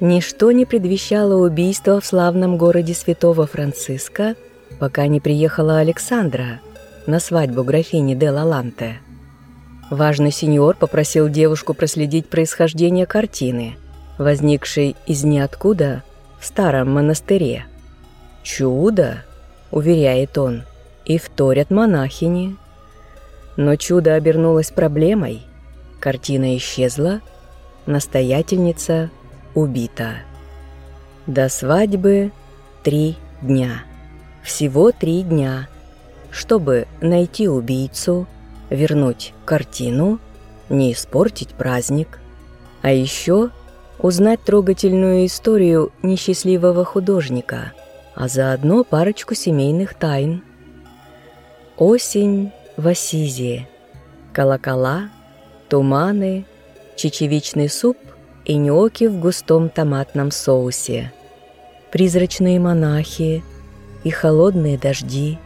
Ничто не предвещало убийства в славном городе святого Франциска, пока не приехала Александра на свадьбу графини де Лаланте. Важный сеньор попросил девушку проследить происхождение картины, возникшей из ниоткуда в старом монастыре. «Чудо!» — уверяет он, и вторят монахини. Но чудо обернулось проблемой. Картина исчезла, настоятельница убита. До свадьбы три дня. Всего три дня, чтобы найти убийцу — вернуть картину, не испортить праздник, а еще узнать трогательную историю несчастливого художника, а заодно парочку семейных тайн. Осень в Асизе, колокола, туманы, чечевичный суп и ньоки в густом томатном соусе, призрачные монахи и холодные дожди,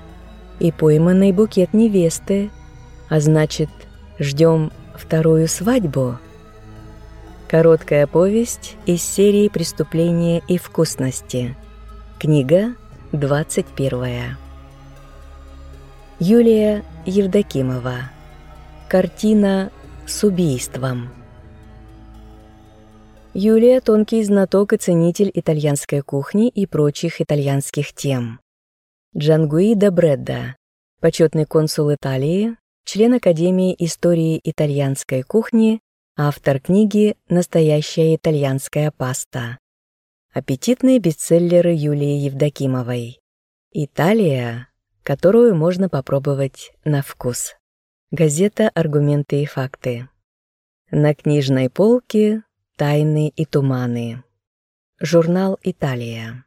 и пойманный букет невесты – а значит, ждем вторую свадьбу? Короткая повесть из серии «Преступления и вкусности». Книга 21. Юлия Евдокимова. Картина с убийством. Юлия – тонкий знаток и ценитель итальянской кухни и прочих итальянских тем. Джангуида Бредда, почетный консул Италии, член Академии истории итальянской кухни, автор книги «Настоящая итальянская паста». Аппетитные бестселлеры Юлии Евдокимовой. Италия, которую можно попробовать на вкус. Газета «Аргументы и факты». На книжной полке «Тайны и туманы». Журнал «Италия».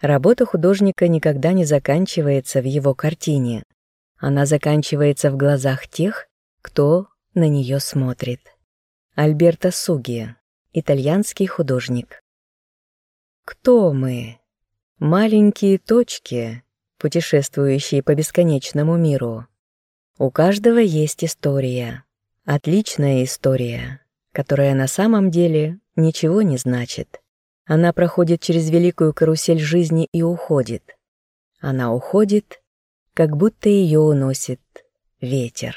Работа художника никогда не заканчивается в его картине, она заканчивается в глазах тех, кто на нее смотрит. Альберто Суги, итальянский художник. Кто мы? Маленькие точки, путешествующие по бесконечному миру. У каждого есть история. Отличная история, которая на самом деле ничего не значит. Она проходит через великую карусель жизни и уходит. Она уходит как будто ее уносит ветер.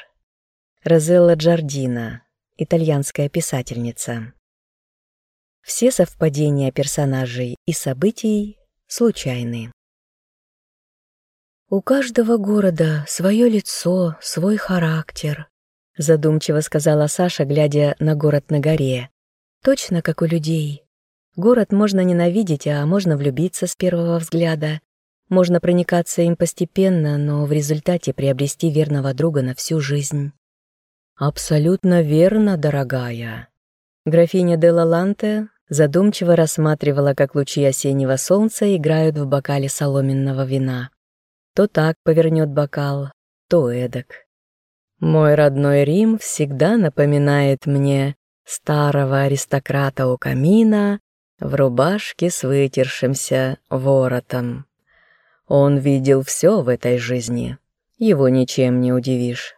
Розелла Джардина, итальянская писательница. Все совпадения персонажей и событий случайны. «У каждого города свое лицо, свой характер», задумчиво сказала Саша, глядя на город на горе. «Точно как у людей. Город можно ненавидеть, а можно влюбиться с первого взгляда. Можно проникаться им постепенно, но в результате приобрести верного друга на всю жизнь. «Абсолютно верно, дорогая». Графиня де Лаланте задумчиво рассматривала, как лучи осеннего солнца играют в бокале соломенного вина. То так повернет бокал, то эдак. Мой родной Рим всегда напоминает мне старого аристократа у камина в рубашке с вытершимся воротом. Он видел все в этой жизни. Его ничем не удивишь.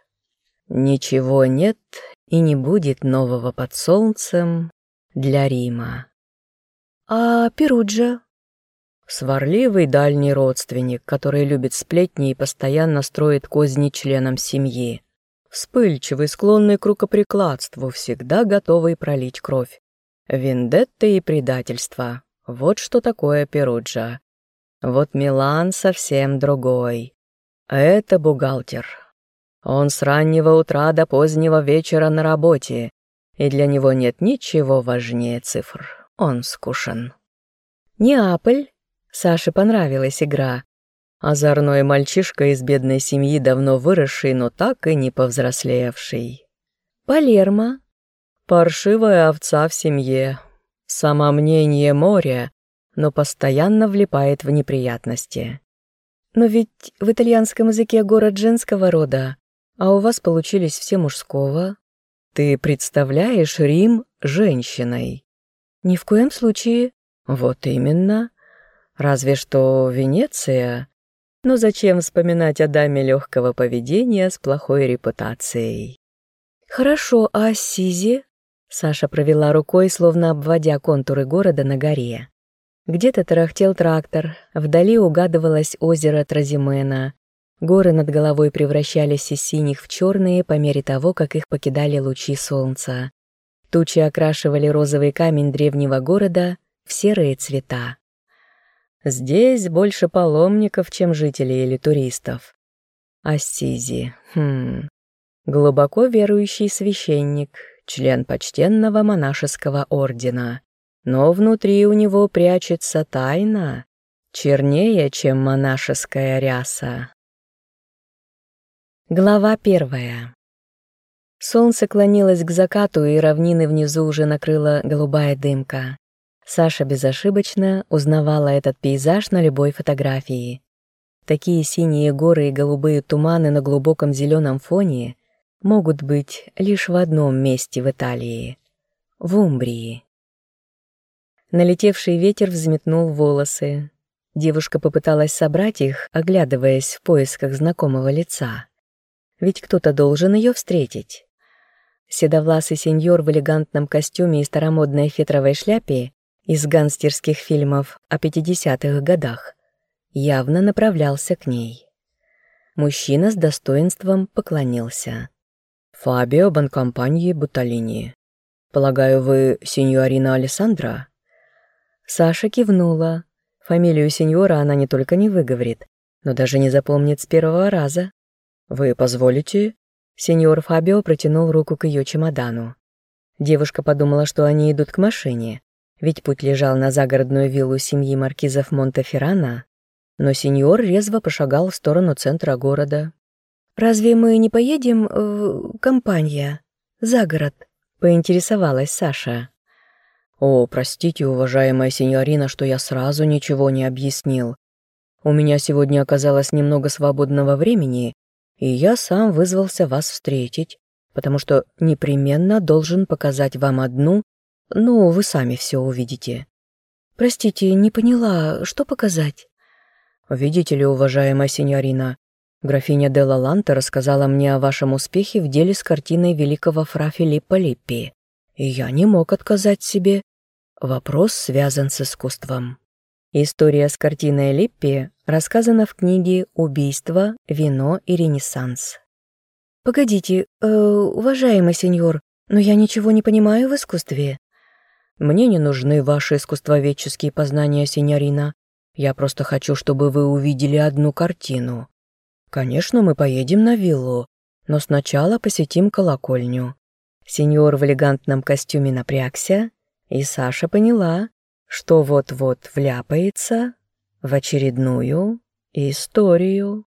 Ничего нет и не будет нового под солнцем для Рима. А Перуджа? Сварливый дальний родственник, который любит сплетни и постоянно строит козни членам семьи. Вспыльчивый, склонный к рукоприкладству, всегда готовый пролить кровь. Вендетта и предательство. Вот что такое Перуджа. Вот Милан совсем другой. Это бухгалтер. Он с раннего утра до позднего вечера на работе, и для него нет ничего важнее цифр. Он скушен. Неаполь. Саше понравилась игра. Озорной мальчишка из бедной семьи, давно выросший, но так и не повзрослевший. Палермо. Паршивая овца в семье. Самомнение моря, но постоянно влипает в неприятности. Но ведь в итальянском языке город женского рода, а у вас получились все мужского. Ты представляешь Рим женщиной? Ни в коем случае. Вот именно. Разве что Венеция. Но зачем вспоминать о даме легкого поведения с плохой репутацией? Хорошо, а Сизи? Саша провела рукой, словно обводя контуры города на горе. Где-то тарахтел трактор, вдали угадывалось озеро Тразимена. Горы над головой превращались из синих в черные по мере того, как их покидали лучи солнца. Тучи окрашивали розовый камень древнего города в серые цвета. Здесь больше паломников, чем жителей или туристов. Ассизи, хм, глубоко верующий священник, член почтенного монашеского ордена. Но внутри у него прячется тайна, чернее, чем монашеская ряса. Глава первая. Солнце клонилось к закату, и равнины внизу уже накрыла голубая дымка. Саша безошибочно узнавала этот пейзаж на любой фотографии. Такие синие горы и голубые туманы на глубоком зеленом фоне могут быть лишь в одном месте в Италии — в Умбрии. Налетевший ветер взметнул волосы. Девушка попыталась собрать их, оглядываясь в поисках знакомого лица. Ведь кто-то должен ее встретить. Седовласый сеньор в элегантном костюме и старомодной фетровой шляпе из гангстерских фильмов о 50-х годах явно направлялся к ней. Мужчина с достоинством поклонился. Фабио Банкомпаньи Буталини. Полагаю, вы сеньорина Алессандра? Саша кивнула. Фамилию сеньора она не только не выговорит, но даже не запомнит с первого раза. Вы позволите? Сеньор Фабио протянул руку к ее чемодану. Девушка подумала, что они идут к машине, ведь путь лежал на загородную виллу семьи маркизов Монтеферрана, но сеньор резво пошагал в сторону центра города. «Разве мы не поедем в компания, за город?» — поинтересовалась Саша. «О, простите, уважаемая сеньорина, что я сразу ничего не объяснил. У меня сегодня оказалось немного свободного времени, и я сам вызвался вас встретить, потому что непременно должен показать вам одну, ну, вы сами все увидите». «Простите, не поняла, что показать?» «Видите ли, уважаемая сеньорина, Графиня де Лаланта рассказала мне о вашем успехе в деле с картиной великого фра Филиппа Липпи, и я не мог отказать себе. Вопрос связан с искусством. История с картиной Липпи рассказана в книге «Убийство, вино и ренессанс». «Погодите, э, уважаемый сеньор, но я ничего не понимаю в искусстве». «Мне не нужны ваши искусствоведческие познания, сеньорина. Я просто хочу, чтобы вы увидели одну картину. «Конечно, мы поедем на виллу, но сначала посетим колокольню». Сеньор в элегантном костюме напрягся, и Саша поняла, что вот-вот вляпается в очередную историю.